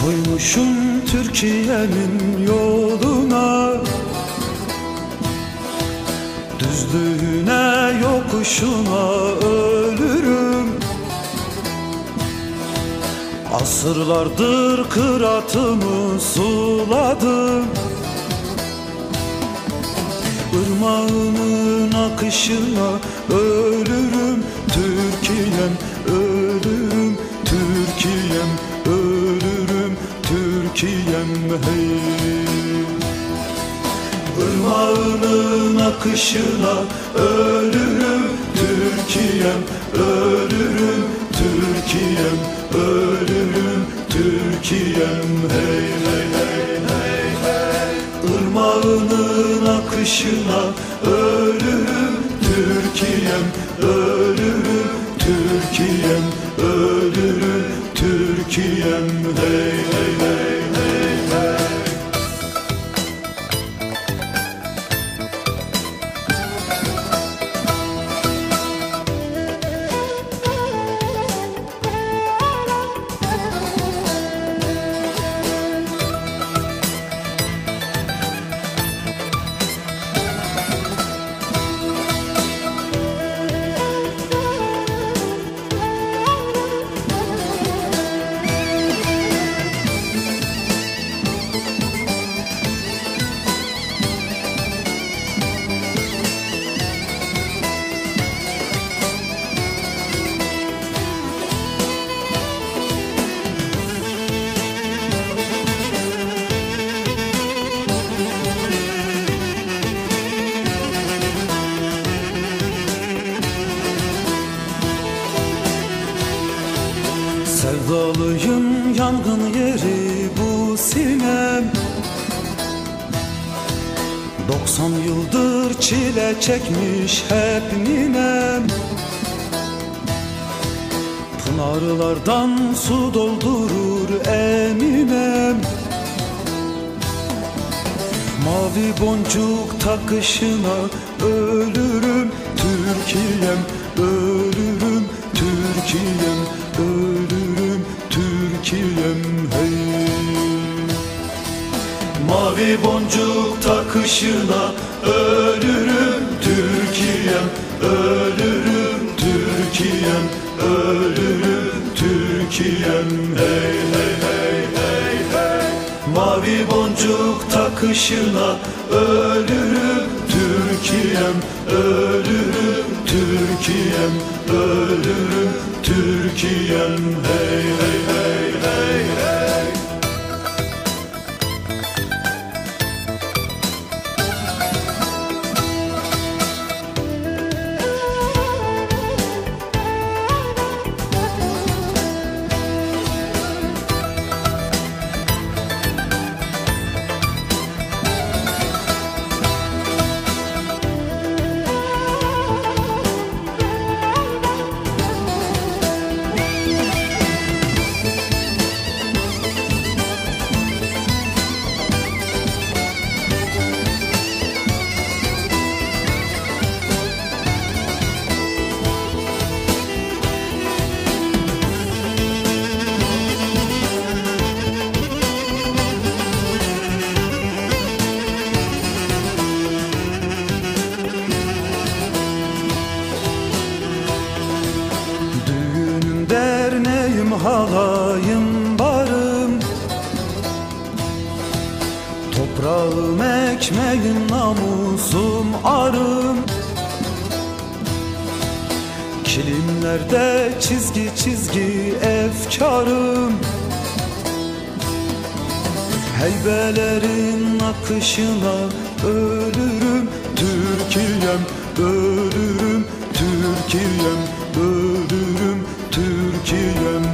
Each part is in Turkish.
Koymuşum Türkiye'nin yoluna. Düzlüğüne yokuşuna ölürüm. Asırlardır kıratımı suladım. Irmağının akışına ölürüm. Türkiye'm ölürüm. Türkiye'm Türkiye'm hey. Irmağının akışına ölürüm Türkiye'm ölürüm Türkiye'm ölürüm Türkiye'm hey hey hey hey hey. Irmağının akışına ölürüm Türkiye'm ölürüm Türkiye'm ölürüm Türkiye'm hey Sevdalıyım yangın yeri bu sinem. 90 yıldır çile çekmiş hep ninem. Pınarlardan su doldurur eminem. Mavi boncuk takışına ölürüm Türkiye'm ölürüm Türkiye'm ölürüm Türkiye'm hey Mavi boncuk takışına ölürüm Türkiye'm ölürüm Türkiye'm ölürüm Türkiye'm. Hey hey hey hey hey. Mavi boncuk takışına ölürüm Türkiye'm ölürüm Türkiye'm ölürüm Türkiye'm. Hey hey hey hey hey derneğim halayım barım Toprağım ekmeğim namusum arım. Kilimlerde çizgi çizgi efkarım. Heybelerin akışına ölürüm. Türkiye'm ölürüm. Türkiye'm ölürüm Türkiye'm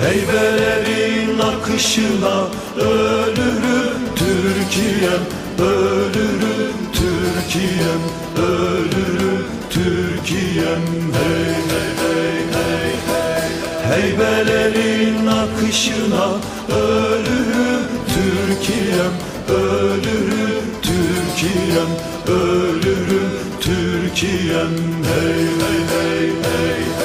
hey Heybelerin akışına ölürüm Türkiye'm ölürüm Türkiye'm ölürüm Türkiye'm. Hey hey hey hey hey. Heybelerin akışına ölürüm Türkiye'm ölürüm Türkiye'm ölürüm Hey hey hey hey. hey